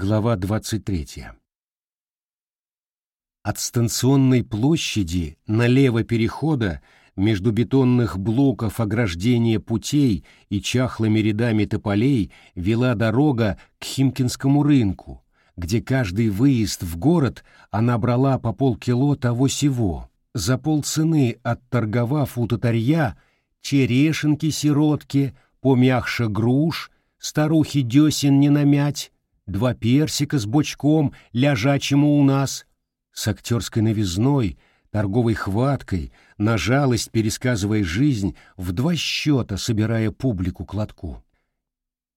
Глава 23. От станционной площади налево перехода между бетонных блоков ограждения путей и чахлыми рядами тополей вела дорога к Химкинскому рынку, где каждый выезд в город она брала по полкило того-сего, за полцены отторговав у татарья черешенки-сиротки, помягше груш, старухи десен не намять, два персика с бочком, ляжачему у нас, с актерской новизной, торговой хваткой, на жалость пересказывая жизнь, в два счета собирая публику к лотку.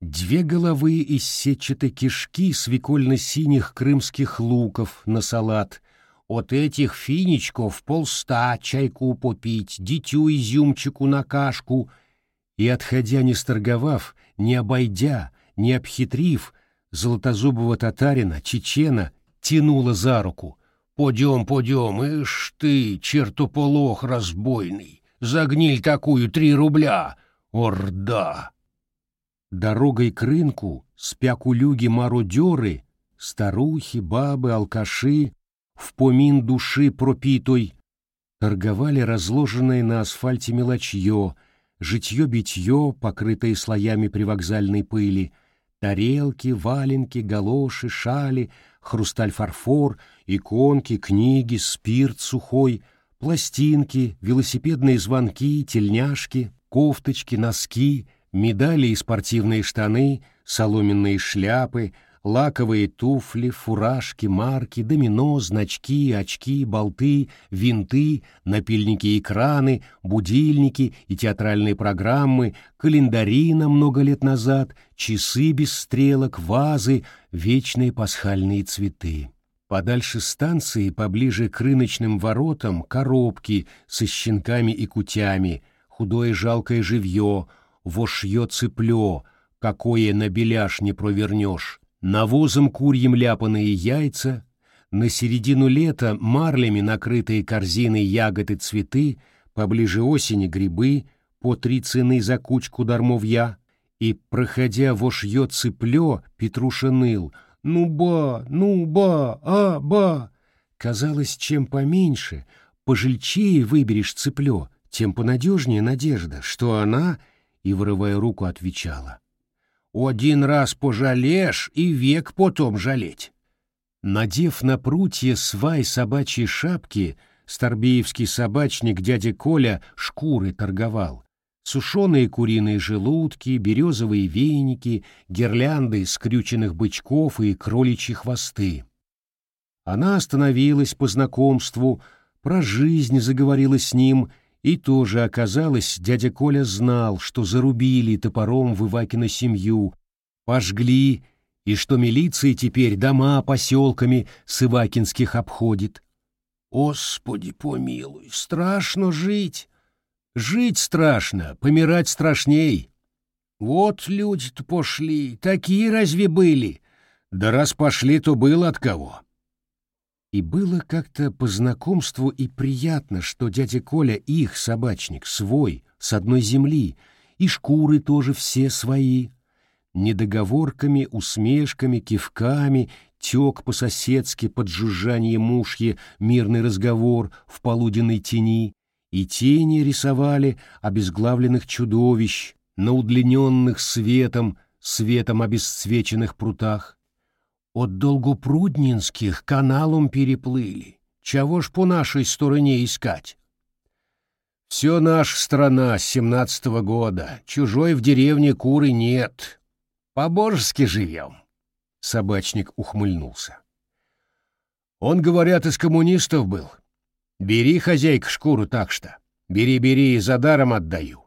Две головы из сетчатой кишки свекольно-синих крымских луков на салат. От этих финичков полста чайку попить, дитю изюмчику на кашку. И, отходя не сторговав, не обойдя, не обхитрив, золотозубого татарина, чечена, тянула за руку. «Подем, подем, ишь ты, чертополох разбойный, загниль такую три рубля, орда!» Дорогой к рынку спякулюги-мародеры, старухи, бабы, алкаши, в помин души пропитой, торговали разложенное на асфальте мелочье, житье-битье, покрытое слоями привокзальной пыли, Тарелки, валенки, галоши, шали, хрусталь-фарфор, иконки, книги, спирт сухой, пластинки, велосипедные звонки, тельняшки, кофточки, носки, медали и спортивные штаны, соломенные шляпы, лаковые туфли, фуражки, марки, домино, значки, очки, болты, винты, напильники и краны, будильники и театральные программы, календари на много лет назад, часы без стрелок, вазы, вечные пасхальные цветы. Подальше станции, поближе к рыночным воротам, коробки со щенками и кутями, худое жалкое живье, вошье цыплё, какое на беляш не провернешь, навозом курьим ляпаные яйца, на середину лета марлями накрытые корзины ягод и цветы, поближе осени грибы, по три цены за кучку дармовья, и, проходя вошье цыплё, Петруша ныл. «Ну ба, ну ба, а ба!» Казалось, чем поменьше, пожельчее выберешь цыплё, тем понадежнее надежда, что она, и, вырывая руку, отвечала один раз пожалеешь и век потом жалеть. Надев на прутье свай собачьей шапки, старбеевский собачник дядя Коля шкуры торговал. Сушеные куриные желудки, березовые веники, гирлянды скрюченных бычков и кроличьи хвосты. Она остановилась по знакомству, про жизнь заговорила с ним и тоже оказалось, дядя Коля знал, что зарубили топором в Ивакина семью, пожгли, и что милиция теперь дома поселками с Ивакинских обходит. Господи помилуй, страшно жить. Жить страшно, помирать страшней. Вот люди-то пошли, такие разве были? Да раз пошли, то было от кого. И было как-то по знакомству и приятно, что дядя Коля их собачник, свой, с одной земли, и шкуры тоже все свои. Недоговорками, усмешками, кивками тек по-соседски под жужжание мушье мирный разговор в полуденной тени, и тени рисовали обезглавленных чудовищ на удлиненных светом, светом обесцвеченных прутах. От Долгопруднинских каналом переплыли. Чего ж по нашей стороне искать? Все наша страна с семнадцатого года. Чужой в деревне куры нет. По-божески живем. Собачник ухмыльнулся. Он, говорят, из коммунистов был. Бери, хозяйка, шкуру так что. Бери, бери, за даром отдаю.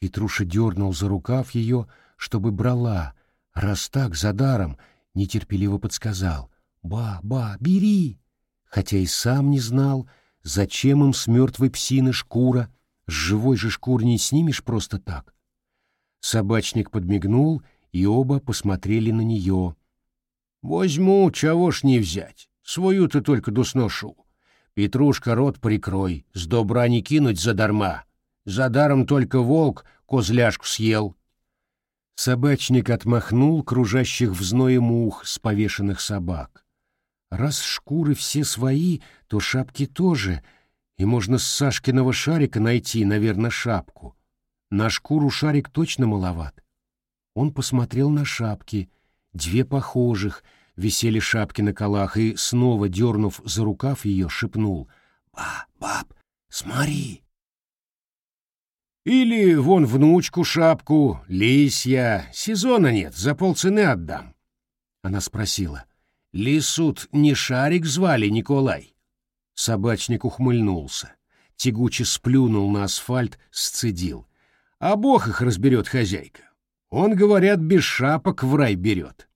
Петруша дернул за рукав ее, чтобы брала. Раз так, за даром — нетерпеливо подсказал «Ба, ба, бери!» Хотя и сам не знал, зачем им с мертвой псины шкура, с живой же шкуры не снимешь просто так. Собачник подмигнул, и оба посмотрели на нее. «Возьму, чего ж не взять, свою-то только досношу. Петрушка, рот прикрой, с добра не кинуть задарма. За даром только волк козляшку съел». Собачник отмахнул кружащих в зное мух с повешенных собак. Раз шкуры все свои, то шапки тоже, и можно с Сашкиного шарика найти, наверное, шапку. На шкуру шарик точно маловат. Он посмотрел на шапки, две похожих, висели шапки на колах, и, снова дернув за рукав ее, шепнул «Ба, баб, смотри!» Или вон внучку шапку, лисья, сезона нет, за полцены отдам. Она спросила. Лисут не шарик звали Николай? Собачник ухмыльнулся. Тягуче сплюнул на асфальт, сцедил. А бог их разберет хозяйка. Он, говорят, без шапок в рай берет.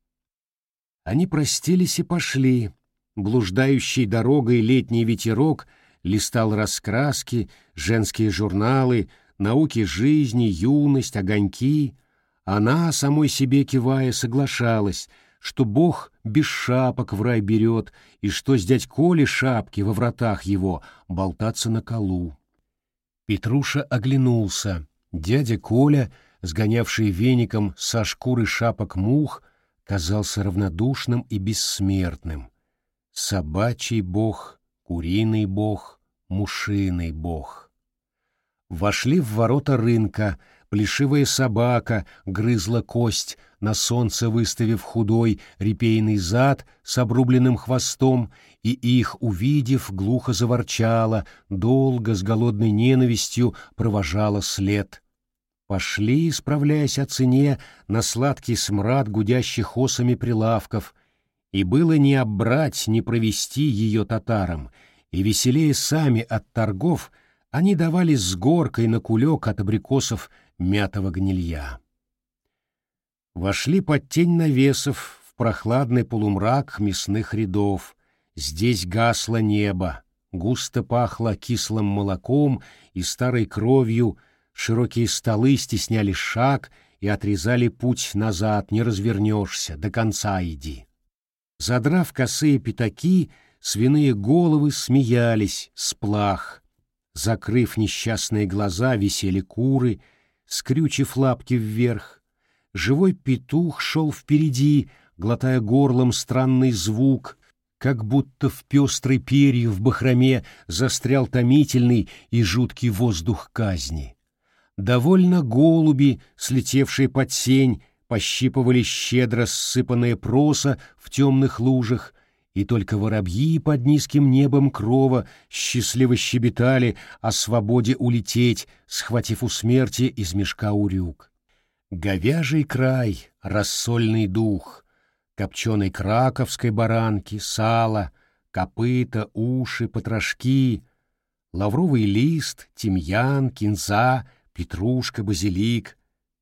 Они простились и пошли. Блуждающий дорогой летний ветерок листал раскраски, женские журналы, науки жизни, юность, огоньки, она, самой себе кивая, соглашалась, что Бог без шапок в рай берет, и что с дядь Коли шапки во вратах его болтаться на колу. Петруша оглянулся. Дядя Коля, сгонявший веником со шкуры шапок мух, казался равнодушным и бессмертным. Собачий бог, куриный бог, мушиный бог. Вошли в ворота рынка, плешивая собака грызла кость, на солнце выставив худой репейный зад с обрубленным хвостом, и их, увидев, глухо заворчала, долго с голодной ненавистью провожала след. Пошли, справляясь о цене, на сладкий смрад гудящих осами прилавков, и было не обрать, не провести ее татарам, и веселее сами от торгов — они давали с горкой на кулек от абрикосов мятого гнилья. Вошли под тень навесов в прохладный полумрак мясных рядов. Здесь гасло небо, густо пахло кислым молоком и старой кровью, широкие столы стесняли шаг и отрезали путь назад, не развернешься, до конца иди. Задрав косые пятаки, свиные головы смеялись с плах, Закрыв несчастные глаза, висели куры, скрючив лапки вверх. Живой петух шел впереди, глотая горлом странный звук, как будто в пестрой перья в бахроме застрял томительный и жуткий воздух казни. Довольно голуби, слетевшие под сень, пощипывали щедро ссыпанное проса в темных лужах, и только воробьи под низким небом крова счастливо щебетали о свободе улететь, схватив у смерти из мешка урюк. Говяжий край, рассольный дух, копченой краковской баранки, сало, копыта, уши, потрошки, лавровый лист, тимьян, кинза, петрушка, базилик,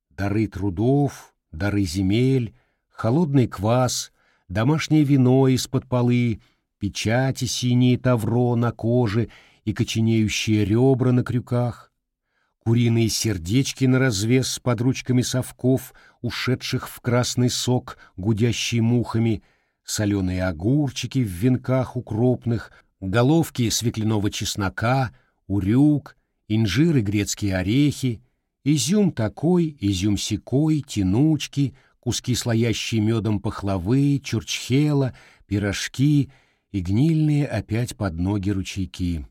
дары трудов, дары земель, холодный квас — домашнее вино из-под полы, печати синие тавро на коже и коченеющие ребра на крюках, куриные сердечки на развес с подручками совков, ушедших в красный сок, гудящий мухами, соленые огурчики в венках укропных, головки свекляного чеснока, урюк, инжир и грецкие орехи, изюм такой, изюм сякой, тянучки — куски слоящие медом пахлавы, чурчхела, пирожки и гнильные опять под ноги ручейки.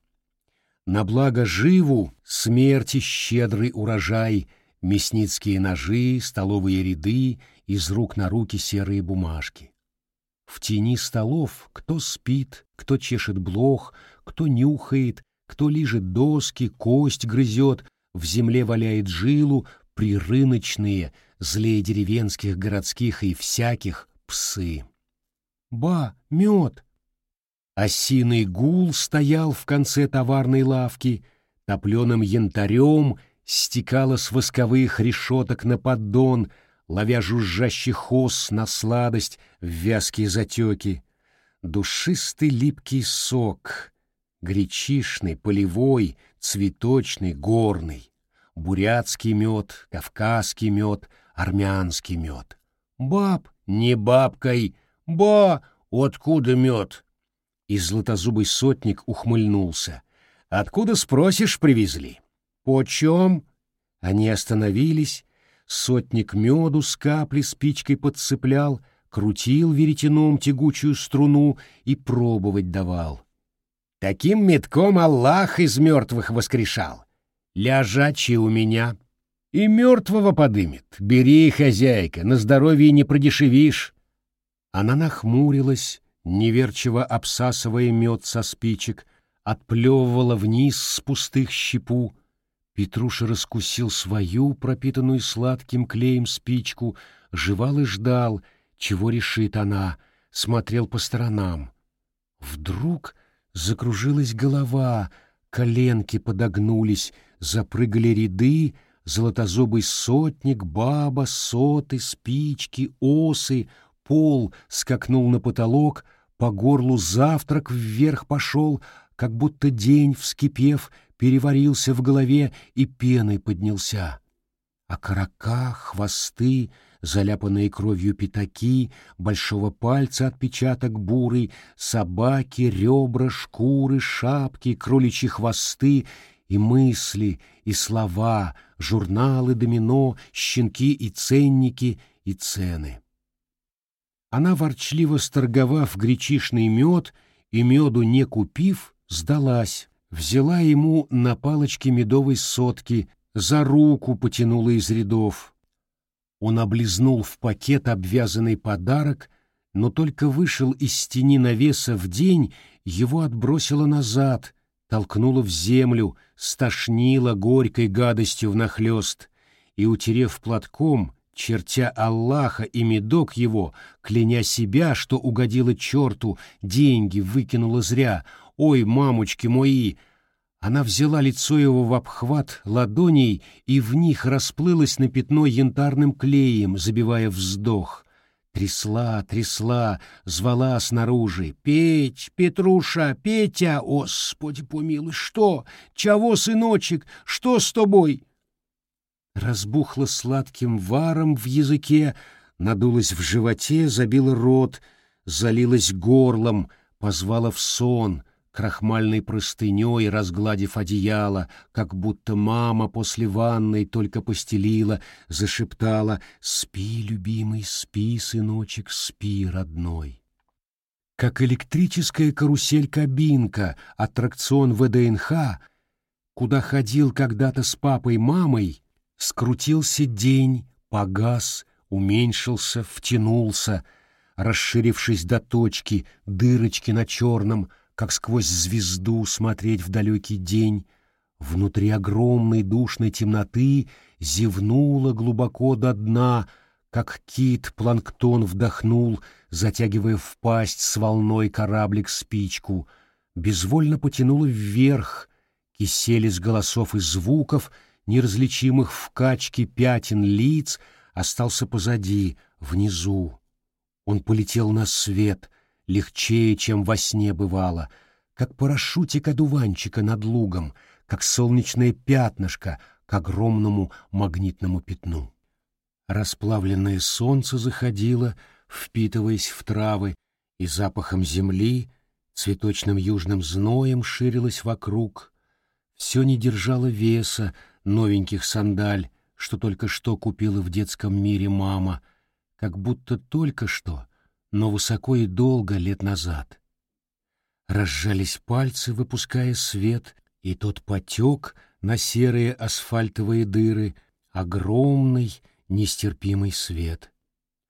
На благо живу смерти щедрый урожай, мясницкие ножи, столовые ряды, из рук на руки серые бумажки. В тени столов кто спит, кто чешет блох, кто нюхает, кто лижет доски, кость грызет, в земле валяет жилу, прирыночные, злее деревенских, городских и всяких псы. «Ба, мед!» Осиный гул стоял в конце товарной лавки, топленым янтарем стекало с восковых решеток на поддон, ловя жужжащий хоз на сладость в вязкие затеки. Душистый липкий сок, гречишный, полевой, цветочный, горный, бурятский мед, кавказский мед — армянский мед. Баб, не бабкой, ба, откуда мед? И златозубый сотник ухмыльнулся. Откуда, спросишь, привезли? Почем? Они остановились. сотник меду с капли спичкой подцеплял, крутил веретеном тягучую струну и пробовать давал. Таким метком Аллах из мертвых воскрешал. Ляжачий у меня. И мертвого подымет. Бери, хозяйка, на здоровье не продешевишь. Она нахмурилась, неверчиво обсасывая мед со спичек, отплевывала вниз с пустых щепу. Петруша раскусил свою, пропитанную сладким клеем спичку, жевал и ждал, чего решит она, смотрел по сторонам. Вдруг закружилась голова, коленки подогнулись, запрыгали ряды, золотозубый сотник, баба, соты, спички, осы, пол скакнул на потолок, по горлу завтрак вверх пошел, как будто день, вскипев, переварился в голове и пеной поднялся. А карака, хвосты, заляпанные кровью пятаки, большого пальца отпечаток бурый, собаки, ребра, шкуры, шапки, кроличьи хвосты и мысли, и слова, журналы, домино, щенки и ценники, и цены. Она, ворчливо сторговав гречишный мед и меду не купив, сдалась, взяла ему на палочке медовой сотки, за руку потянула из рядов. Он облизнул в пакет обвязанный подарок, но только вышел из тени навеса в день, его отбросило назад, толкнуло в землю, стошнило горькой гадостью внахлёст, и, утерев платком, чертя Аллаха и медок его, кляня себя, что угодила черту, деньги выкинула зря, ой, мамочки мои, она взяла лицо его в обхват ладоней и в них расплылась на пятно янтарным клеем, забивая вздох. Трясла, трясла, звала снаружи. «Петь, Петруша, Петя! Господи помилуй, что? Чего, сыночек? Что с тобой?» Разбухла сладким варом в языке, надулась в животе, забила рот, залилась горлом, позвала в сон — крахмальной простыней разгладив одеяло, как будто мама после ванной только постелила, зашептала «Спи, любимый, спи, сыночек, спи, родной». Как электрическая карусель-кабинка, аттракцион ВДНХ, куда ходил когда-то с папой-мамой, скрутился день, погас, уменьшился, втянулся, расширившись до точки, дырочки на черном — как сквозь звезду смотреть в далекий день, внутри огромной душной темноты зевнула глубоко до дна, как кит планктон вдохнул, затягивая в пасть с волной кораблик спичку, безвольно потянула вверх, кисели с голосов и звуков, неразличимых в качке пятен лиц, остался позади, внизу. Он полетел на свет, легчее, чем во сне бывало, как парашютик одуванчика над лугом, как солнечное пятнышко к огромному магнитному пятну. Расплавленное солнце заходило, впитываясь в травы, и запахом земли, цветочным южным зноем ширилось вокруг. Все не держало веса новеньких сандаль, что только что купила в детском мире мама, как будто только что — но высоко и долго лет назад. Разжались пальцы, выпуская свет, и тот потек на серые асфальтовые дыры, огромный, нестерпимый свет.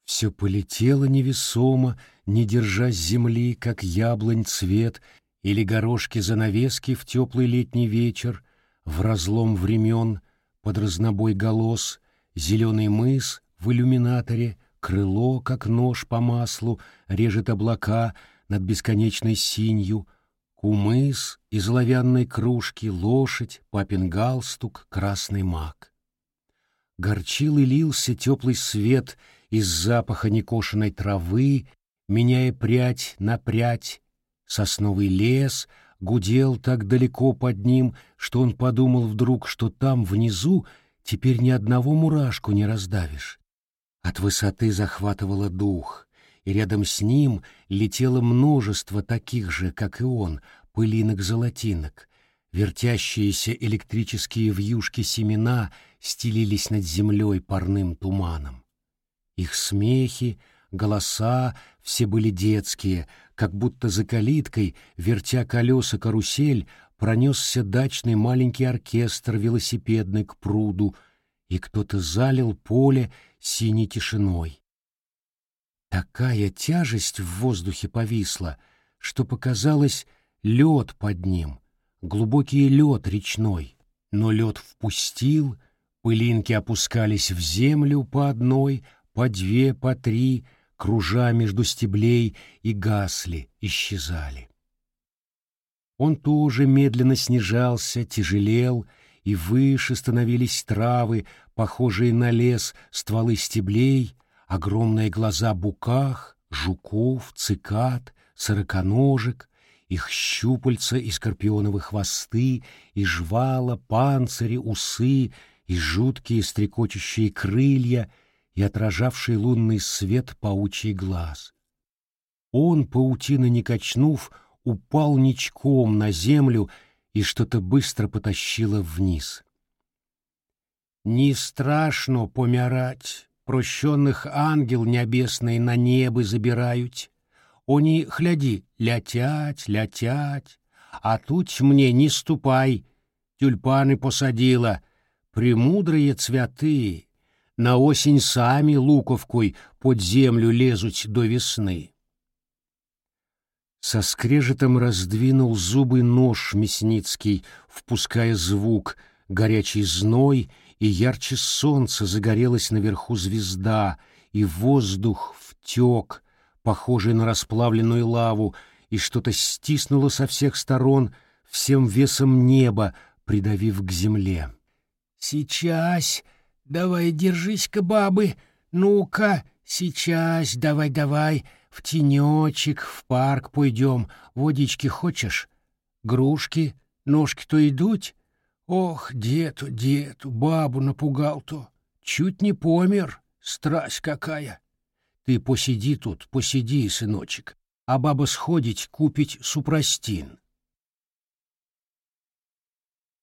Все полетело невесомо, не держа земли, как яблонь цвет или горошки занавески в теплый летний вечер, в разлом времен, под разнобой голос, зеленый мыс в иллюминаторе — Крыло, как нож по маслу, режет облака над бесконечной синью, Кумыс из оловянной кружки, лошадь, папин галстук, красный мак. Горчил и лился теплый свет из запаха некошенной травы, меняя прядь на прядь. Сосновый лес гудел так далеко под ним, что он подумал вдруг, что там внизу теперь ни одного мурашку не раздавишь. От высоты захватывало дух, и рядом с ним летело множество таких же, как и он, пылинок-золотинок, вертящиеся электрические вьюшки семена, стелились над землей парным туманом. Их смехи, голоса все были детские, как будто за калиткой, вертя колеса карусель, пронесся дачный маленький оркестр велосипедный к пруду, и кто-то залил поле синей тишиной. Такая тяжесть в воздухе повисла, что показалось лед под ним, глубокий лед речной. Но лед впустил, пылинки опускались в землю по одной, по две, по три, кружа между стеблей, и гасли, исчезали. Он тоже медленно снижался, тяжелел, и выше становились травы, похожие на лес, стволы стеблей, огромные глаза буках, жуков, цикад, сороконожек, их щупальца и скорпионовые хвосты, и жвала, панцири, усы, и жуткие стрекочущие крылья, и отражавший лунный свет паучий глаз. Он, паутина не качнув, упал ничком на землю и что-то быстро потащило вниз. «Не страшно помирать, прощенных ангел небесный на небо забирают. Они, гляди, летять, летять, а тут мне не ступай, тюльпаны посадила, премудрые цветы, на осень сами луковкой под землю лезут до весны. Со скрежетом раздвинул зубы нож Мясницкий, впуская звук, горячий зной, и ярче солнца загорелась наверху звезда, и воздух втек, похожий на расплавленную лаву, и что-то стиснуло со всех сторон всем весом неба, придавив к земле. «Сейчас! Давай, держись-ка, бабы! Ну-ка, сейчас, давай-давай!» В тенечек, в парк пойдем, водички хочешь? Грушки, ножки-то идут? Ох, дету, дету, бабу напугал-то. Чуть не помер, страсть какая. Ты посиди тут, посиди, сыночек, а баба сходить купить супростин.